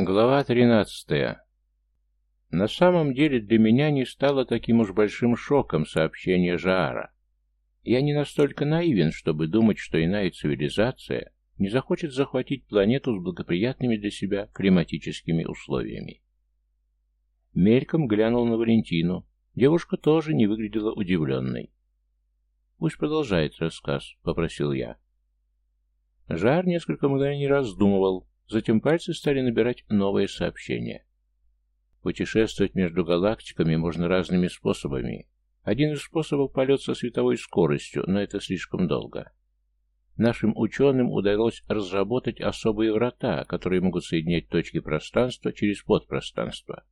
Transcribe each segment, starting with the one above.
Глава 13. На самом деле для меня не стало таким уж большим шоком сообщение Жаара. Я не настолько наивен, чтобы думать, что иная цивилизация не захочет захватить планету с благоприятными для себя климатическими условиями. Мельком глянул на Валентину. Девушка тоже не выглядела удивленной. «Пусть продолжает рассказ», — попросил я. Жар несколько мгновений раздумывал, Затем пальцы стали набирать новые сообщения. Путешествовать между галактиками можно разными способами. Один из способов полет со световой скоростью, но это слишком долго. Нашим ученым удалось разработать особые врата, которые могут соединять точки пространства через подпространство.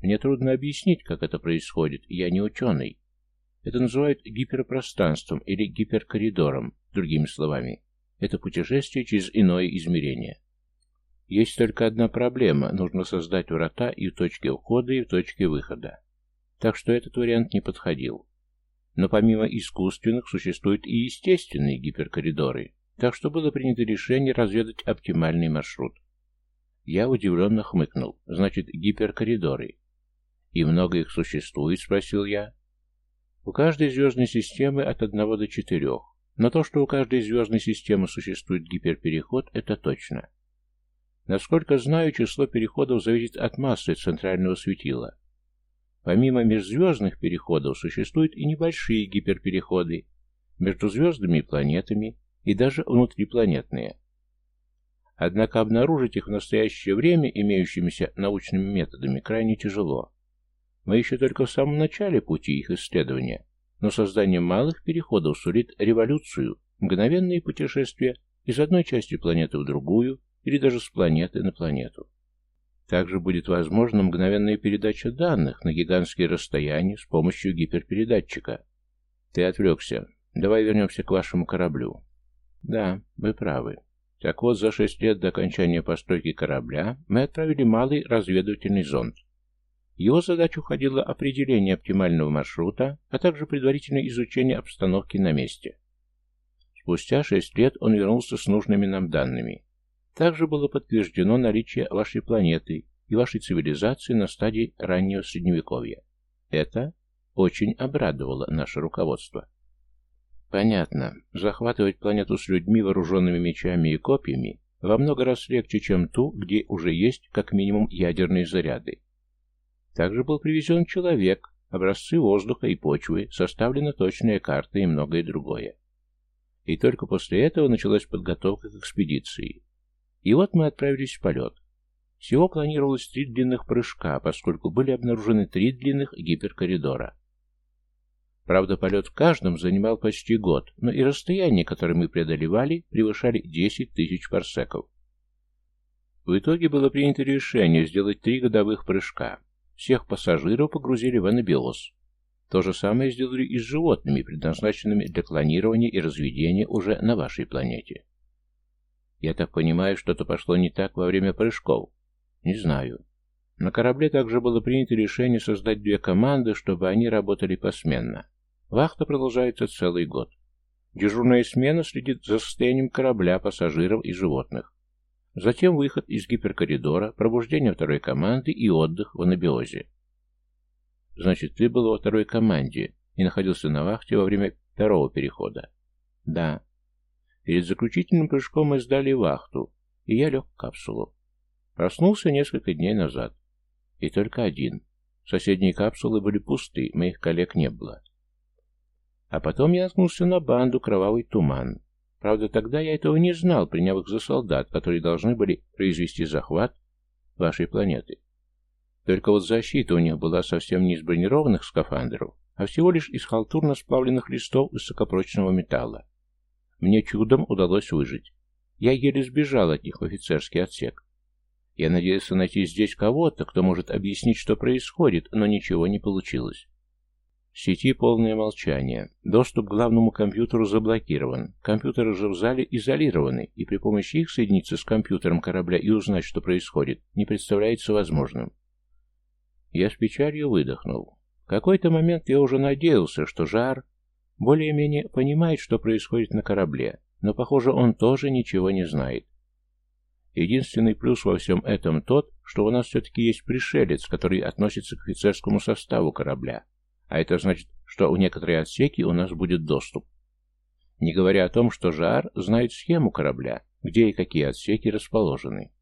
Мне трудно объяснить, как это происходит, я не ученый. Это называют гиперпространством или гиперкоридором, другими словами. Это путешествие через иное измерение. Есть только одна проблема. Нужно создать врата и в точке входа, и в точке выхода. Так что этот вариант не подходил. Но помимо искусственных существуют и естественные гиперкоридоры, так что было принято решение разведать оптимальный маршрут. Я удивленно хмыкнул. Значит, гиперкоридоры. «И много их существует?» — спросил я. У каждой звездной системы от одного до четырех. Но то, что у каждой звездной системы существует гиперпереход, это точно. Насколько знаю, число переходов зависит от массы центрального светила. Помимо межзвездных переходов существуют и небольшие гиперпереходы между звездами и планетами, и даже внутрипланетные. Однако обнаружить их в настоящее время имеющимися научными методами крайне тяжело. Мы еще только в самом начале пути их исследования, но создание малых переходов сулит революцию, мгновенные путешествия из одной части планеты в другую или даже с планеты на планету. Также будет возможна мгновенная передача данных на гигантские расстояния с помощью гиперпередатчика. Ты отвлекся. Давай вернемся к вашему кораблю. Да, вы правы. Так вот, за шесть лет до окончания постройки корабля мы отправили малый разведывательный зонд. Его задачу входило определение оптимального маршрута, а также предварительное изучение обстановки на месте. Спустя шесть лет он вернулся с нужными нам данными. Также было подтверждено наличие вашей планеты и вашей цивилизации на стадии раннего Средневековья. Это очень обрадовало наше руководство. Понятно. Захватывать планету с людьми, вооруженными мечами и копьями, во много раз легче, чем ту, где уже есть как минимум ядерные заряды. Также был привезен человек, образцы воздуха и почвы, составлена точная карта и многое другое. И только после этого началась подготовка к экспедиции. И вот мы отправились в полет. Всего планировалось три длинных прыжка, поскольку были обнаружены три длинных гиперкоридора. Правда, полет в каждом занимал почти год, но и расстояние, которое мы преодолевали, превышали 10 тысяч парсеков. В итоге было принято решение сделать три годовых прыжка. Всех пассажиров погрузили в анабиоз. То же самое сделали и с животными, предназначенными для клонирования и разведения уже на вашей планете. Я так понимаю, что-то пошло не так во время прыжков? Не знаю. На корабле также было принято решение создать две команды, чтобы они работали посменно. Вахта продолжается целый год. Дежурная смена следит за состоянием корабля, пассажиров и животных. Затем выход из гиперкоридора, пробуждение второй команды и отдых в анабиозе. Значит, ты был во второй команде и находился на вахте во время второго перехода? Да. Перед заключительным прыжком мы сдали вахту, и я лег в капсулу. Проснулся несколько дней назад. И только один. Соседние капсулы были пусты, моих коллег не было. А потом я наткнулся на банду «Кровавый туман». Правда, тогда я этого не знал, приняв их за солдат, которые должны были произвести захват вашей планеты. Только вот защита у них была совсем не из бронированных скафандров, а всего лишь из халтурно сплавленных листов высокопрочного металла. Мне чудом удалось выжить. Я еле сбежал от них в офицерский отсек. Я надеялся найти здесь кого-то, кто может объяснить, что происходит, но ничего не получилось. В сети полное молчание. Доступ к главному компьютеру заблокирован. Компьютеры же в зале изолированы, и при помощи их соединиться с компьютером корабля и узнать, что происходит, не представляется возможным. Я с печалью выдохнул. В какой-то момент я уже надеялся, что Жар более-менее понимает, что происходит на корабле, но, похоже, он тоже ничего не знает. Единственный плюс во всем этом тот, что у нас все-таки есть пришелец, который относится к офицерскому составу корабля. А это значит, что в некоторые отсеки у нас будет доступ. Не говоря о том, что Жар знает схему корабля, где и какие отсеки расположены.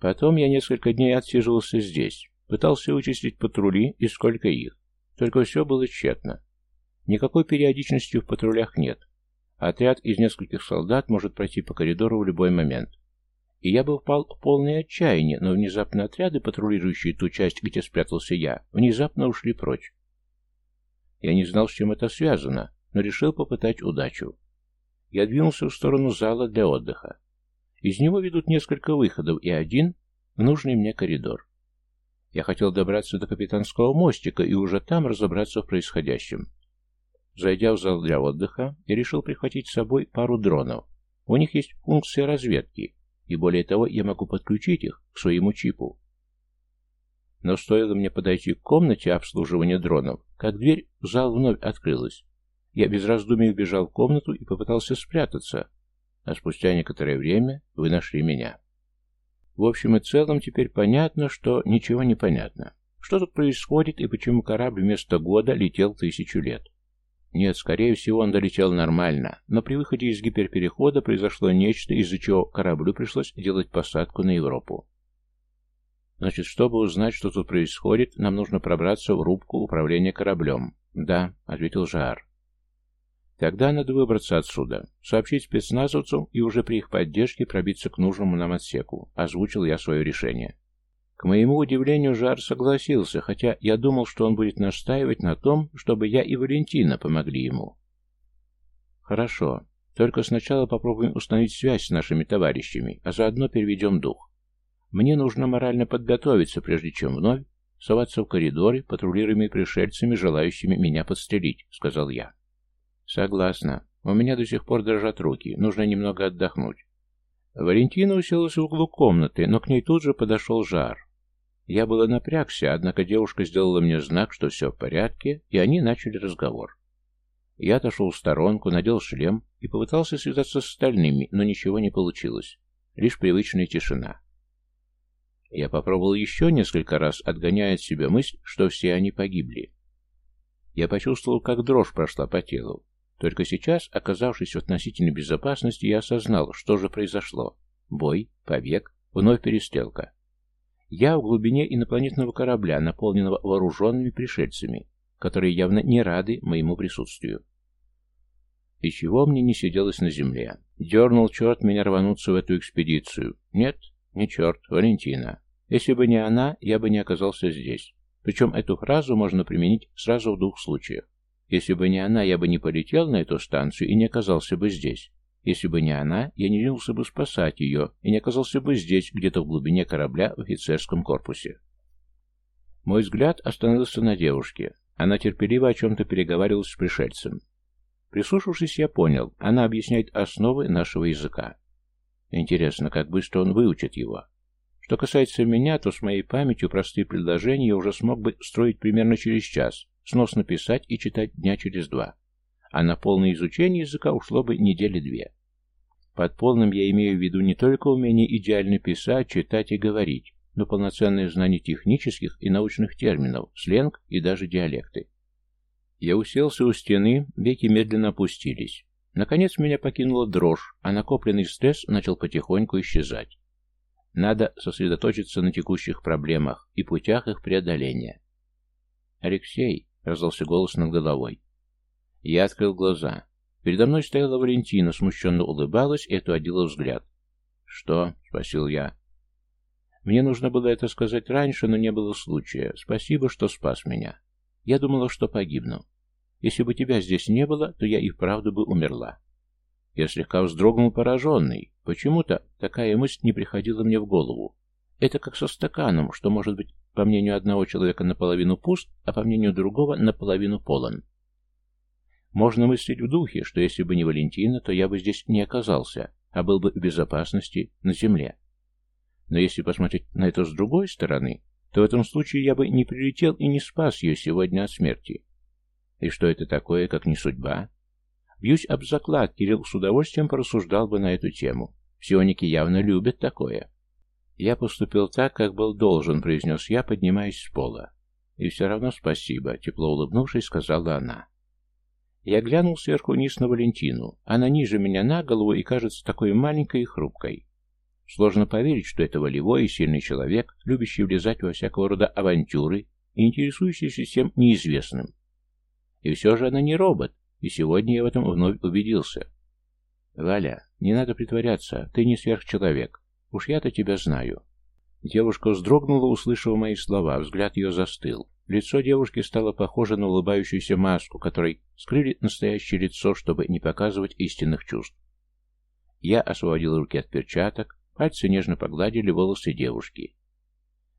Потом я несколько дней отсиживался здесь, пытался вычислить патрули и сколько их. Только все было тщетно. Никакой периодичности в патрулях нет. Отряд из нескольких солдат может пройти по коридору в любой момент. И я бы впал в полное отчаяние, но внезапно отряды, патрулирующие ту часть, где спрятался я, внезапно ушли прочь. Я не знал, с чем это связано, но решил попытать удачу. Я двинулся в сторону зала для отдыха. Из него ведут несколько выходов и один — в нужный мне коридор. Я хотел добраться до капитанского мостика и уже там разобраться в происходящем. Зайдя в зал для отдыха, я решил прихватить с собой пару дронов. У них есть функция разведки, и более того, я могу подключить их к своему чипу. Но стоило мне подойти к комнате обслуживания дронов, как дверь в зал вновь открылась. Я без раздумий убежал в комнату и попытался спрятаться, а спустя некоторое время вы нашли меня. В общем и целом теперь понятно, что ничего не понятно. Что тут происходит и почему корабль вместо года летел тысячу лет? Нет, скорее всего, он долетел нормально, но при выходе из гиперперехода произошло нечто, из-за чего кораблю пришлось делать посадку на Европу. Значит, чтобы узнать, что тут происходит, нам нужно пробраться в рубку управления кораблем. Да, ответил Жаар. Тогда надо выбраться отсюда, сообщить спецназовцу и уже при их поддержке пробиться к нужному нам отсеку. Озвучил я свое решение. К моему удивлению, Жар согласился, хотя я думал, что он будет настаивать на том, чтобы я и Валентина помогли ему. Хорошо, только сначала попробуем установить связь с нашими товарищами, а заодно переведем дух. Мне нужно морально подготовиться, прежде чем вновь соваться в коридоры, патрулируемые пришельцами, желающими меня подстрелить, сказал я. Согласна. У меня до сих пор дрожат руки, нужно немного отдохнуть. Валентина уселась в углу комнаты, но к ней тут же подошел жар. Я было напрягся, однако девушка сделала мне знак, что все в порядке, и они начали разговор. Я отошел в сторонку, надел шлем и попытался связаться с остальными, но ничего не получилось. Лишь привычная тишина. Я попробовал еще несколько раз, отгоняя от себя мысль, что все они погибли. Я почувствовал, как дрожь прошла по телу. Только сейчас, оказавшись в относительной безопасности, я осознал, что же произошло. Бой, побег, вновь перестрелка. Я в глубине инопланетного корабля, наполненного вооруженными пришельцами, которые явно не рады моему присутствию. И чего мне не сиделось на земле? Дернул черт меня рвануться в эту экспедицию. Нет, не черт, Валентина. Если бы не она, я бы не оказался здесь. Причем эту фразу можно применить сразу в двух случаях. Если бы не она, я бы не полетел на эту станцию и не оказался бы здесь. Если бы не она, я не ринулся бы спасать ее и не оказался бы здесь, где-то в глубине корабля в офицерском корпусе. Мой взгляд остановился на девушке. Она терпеливо о чем-то переговаривалась с пришельцем. Прислушавшись, я понял, она объясняет основы нашего языка. Интересно, как быстро он выучит его. Что касается меня, то с моей памятью простые предложения я уже смог бы строить примерно через час, сносно писать и читать дня через два а на полное изучение языка ушло бы недели две. Под полным я имею в виду не только умение идеально писать, читать и говорить, но полноценное знание технических и научных терминов, сленг и даже диалекты. Я уселся у стены, веки медленно опустились. Наконец меня покинула дрожь, а накопленный стресс начал потихоньку исчезать. Надо сосредоточиться на текущих проблемах и путях их преодоления. «Алексей», — раздался голос над головой, я открыл глаза. Передо мной стояла Валентина, смущенно улыбалась и отводила взгляд. «Что?» — спросил я. Мне нужно было это сказать раньше, но не было случая. Спасибо, что спас меня. Я думала, что погибну. Если бы тебя здесь не было, то я и вправду бы умерла. Я слегка вздрогнул пораженный. Почему-то такая мысль не приходила мне в голову. Это как со стаканом, что может быть, по мнению одного человека, наполовину пуст, а по мнению другого, наполовину полон. Можно мыслить в духе, что если бы не Валентина, то я бы здесь не оказался, а был бы в безопасности на земле. Но если посмотреть на это с другой стороны, то в этом случае я бы не прилетел и не спас ее сегодня от смерти. И что это такое, как не судьба? Бьюсь об заклад, Кирилл с удовольствием порассуждал бы на эту тему. Псионики явно любят такое. Я поступил так, как был должен, произнес я, поднимаясь с пола. И все равно спасибо, тепло улыбнувшись, сказала она. Я глянул сверху вниз на Валентину. Она ниже меня на голову и кажется такой маленькой и хрупкой. Сложно поверить, что это волевой и сильный человек, любящий влезать во всякого рода авантюры и интересующийся всем неизвестным. И все же она не робот, и сегодня я в этом вновь убедился. «Валя, не надо притворяться, ты не сверхчеловек. Уж я-то тебя знаю». Девушка вздрогнула, услышав мои слова, взгляд ее застыл. Лицо девушки стало похоже на улыбающуюся маску, которой скрыли настоящее лицо, чтобы не показывать истинных чувств. Я освободил руки от перчаток, пальцы нежно погладили волосы девушки.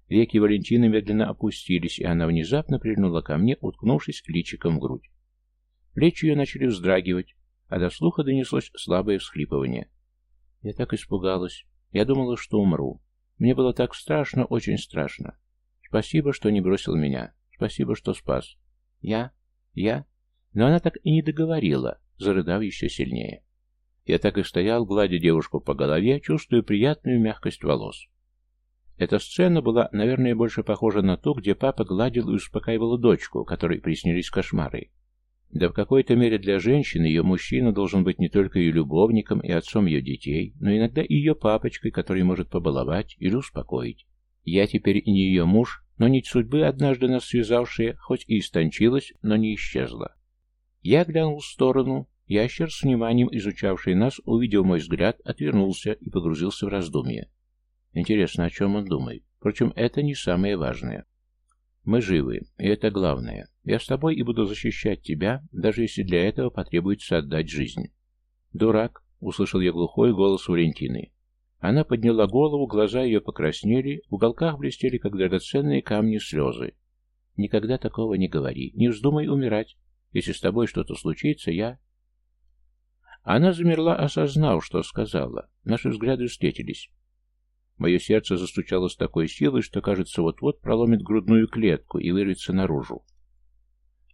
Веки Валентины медленно опустились, и она внезапно прильнула ко мне, уткнувшись личиком в грудь. Плечи ее начали вздрагивать, а до слуха донеслось слабое всхлипывание. Я так испугалась. Я думала, что умру. Мне было так страшно, очень страшно. Спасибо, что не бросил меня. Спасибо, что спас. Я? Я? Но она так и не договорила, зарыдав еще сильнее. Я так и стоял, гладя девушку по голове, чувствуя приятную мягкость волос. Эта сцена была, наверное, больше похожа на ту, где папа гладил и успокаивал дочку, которой приснились кошмары. Да в какой-то мере для женщины ее мужчина должен быть не только ее любовником и отцом ее детей, но иногда и ее папочкой, который может побаловать или успокоить. Я теперь не ее муж, но нить судьбы, однажды нас связавшая, хоть и истончилась, но не исчезла. Я глянул в сторону, ящер с вниманием изучавший нас, увидел мой взгляд, отвернулся и погрузился в раздумье. Интересно, о чем он думает. Впрочем, это не самое важное. Мы живы, и это главное. Я с тобой и буду защищать тебя, даже если для этого потребуется отдать жизнь. Дурак, услышал я глухой голос Валентины. Она подняла голову, глаза ее покраснели, в уголках блестели, как драгоценные камни, слезы. Никогда такого не говори, не вздумай умирать. Если с тобой что-то случится, я... Она замерла, осознав, что сказала. Наши взгляды встретились. Мое сердце застучало с такой силой, что, кажется, вот-вот проломит грудную клетку и вырвется наружу.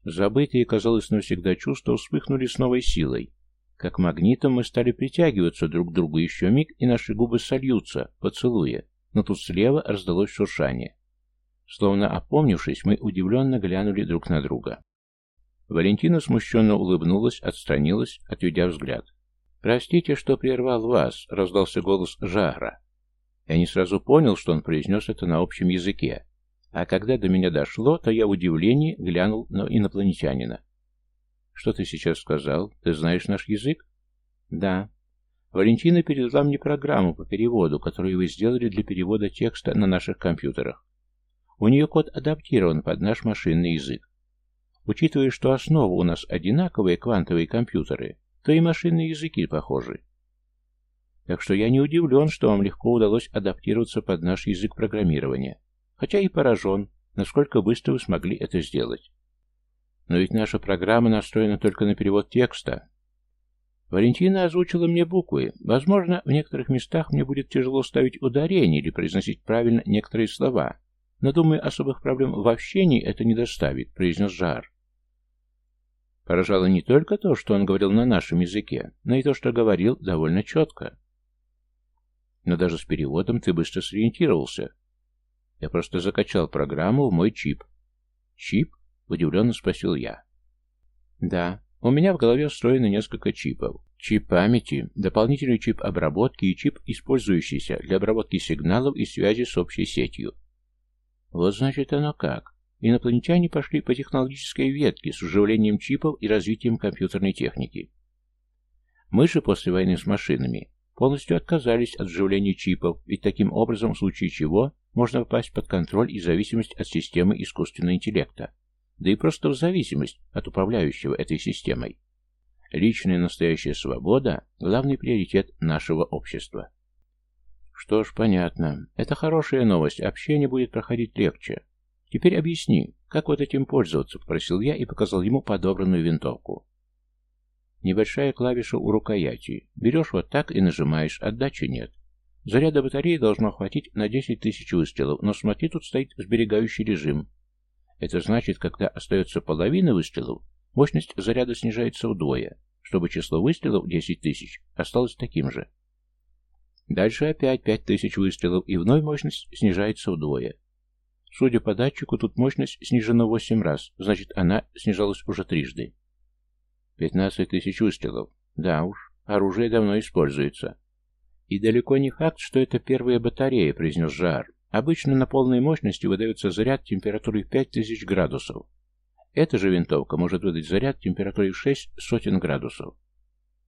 Забытые, казалось, навсегда чувства вспыхнули с новой силой. Как магнитом мы стали притягиваться друг к другу еще миг, и наши губы сольются, поцелуя. Но тут слева раздалось шуршание. Словно опомнившись, мы удивленно глянули друг на друга. Валентина смущенно улыбнулась, отстранилась, отведя взгляд. «Простите, что прервал вас», — раздался голос Жара. Я не сразу понял, что он произнес это на общем языке. А когда до меня дошло, то я в удивлении глянул на инопланетянина. «Что ты сейчас сказал? Ты знаешь наш язык?» «Да». Валентина передала мне программу по переводу, которую вы сделали для перевода текста на наших компьютерах. У нее код адаптирован под наш машинный язык. Учитывая, что основа у нас одинаковые квантовые компьютеры, то и машинные языки похожи. Так что я не удивлен, что вам легко удалось адаптироваться под наш язык программирования. Хотя и поражен, насколько быстро вы смогли это сделать. Но ведь наша программа настроена только на перевод текста. Валентина озвучила мне буквы. Возможно, в некоторых местах мне будет тяжело ставить ударение или произносить правильно некоторые слова. Но, думаю, особых проблем в общении это не доставит, произнес Жар. Поражало не только то, что он говорил на нашем языке, но и то, что говорил довольно четко. Но даже с переводом ты быстро сориентировался. Я просто закачал программу в мой чип. Чип? Удивленно спросил я. Да, у меня в голове встроено несколько чипов. Чип памяти, дополнительный чип обработки и чип, использующийся для обработки сигналов и связи с общей сетью. Вот значит оно как. Инопланетяне пошли по технологической ветке с уживлением чипов и развитием компьютерной техники. Мы же после войны с машинами полностью отказались от вживления чипов, ведь таким образом, в случае чего, можно попасть под контроль и зависимость от системы искусственного интеллекта, да и просто в зависимость от управляющего этой системой. Личная настоящая свобода – главный приоритет нашего общества. Что ж, понятно. Это хорошая новость, общение будет проходить легче. Теперь объясни, как вот этим пользоваться, попросил я и показал ему подобранную винтовку. Небольшая клавиша у рукояти. Берешь вот так и нажимаешь, отдачи нет. Заряда батареи должно хватить на 10 тысяч выстрелов, но смотри, тут стоит сберегающий режим. Это значит, когда остается половина выстрелов, мощность заряда снижается вдвое, чтобы число выстрелов 10 тысяч осталось таким же. Дальше опять пять тысяч выстрелов, и вновь мощность снижается вдвое. Судя по датчику, тут мощность снижена в восемь раз, значит, она снижалась уже трижды. Пятнадцать тысяч выстрелов. Да уж, оружие давно используется. И далеко не факт, что это первая батарея, произнес Жар. Обычно на полной мощности выдается заряд температурой пять тысяч градусов. Эта же винтовка может выдать заряд температурой шесть сотен градусов.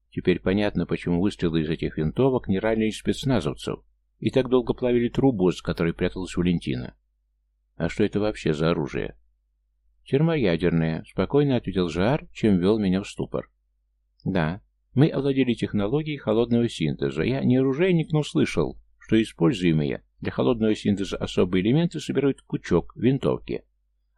Теперь понятно, почему выстрелы из этих винтовок не ранили спецназовцев и так долго плавили трубу, с которой пряталась Валентина. А что это вообще за оружие? Термоядерное, спокойно ответил Жар, чем ввел меня в ступор. Да, мы овладели технологией холодного синтеза. Я не оружейник, но слышал, что используемые для холодного синтеза особые элементы собирают кучок, винтовки,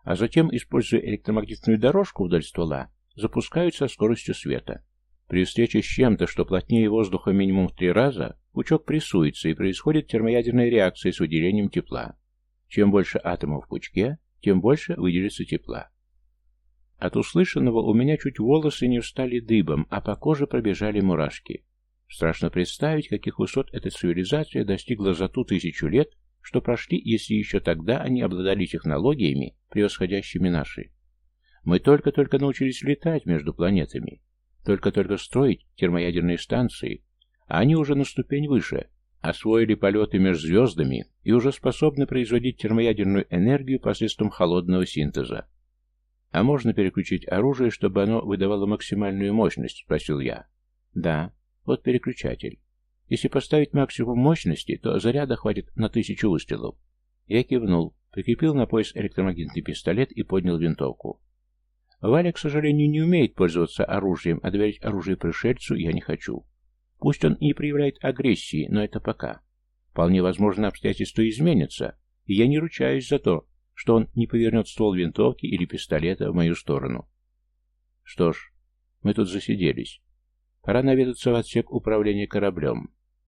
а затем, используя электромагнитную дорожку вдоль ствола, запускают со скоростью света. При встрече с чем-то, что плотнее воздуха минимум в три раза, пучок прессуется и происходит термоядерная реакция с выделением тепла. Чем больше атомов в пучке, тем больше выделится тепла. От услышанного у меня чуть волосы не встали дыбом, а по коже пробежали мурашки. Страшно представить, каких высот эта цивилизация достигла за ту тысячу лет, что прошли, если еще тогда они обладали технологиями, превосходящими наши. Мы только-только научились летать между планетами, только-только строить термоядерные станции, а они уже на ступень выше, освоили полеты между звездами и уже способны производить термоядерную энергию посредством холодного синтеза. «А можно переключить оружие, чтобы оно выдавало максимальную мощность?» – спросил я. «Да, вот переключатель. Если поставить максимум мощности, то заряда хватит на тысячу выстрелов». Я кивнул, прикрепил на пояс электромагнитный пистолет и поднял винтовку. Валя, к сожалению, не умеет пользоваться оружием, а доверить оружие пришельцу я не хочу. Пусть он и не проявляет агрессии, но это пока. Вполне возможно, обстоятельства изменятся, и я не ручаюсь за то, что он не повернет ствол винтовки или пистолета в мою сторону. Что ж, мы тут засиделись. Пора наведаться в отсек управления кораблем.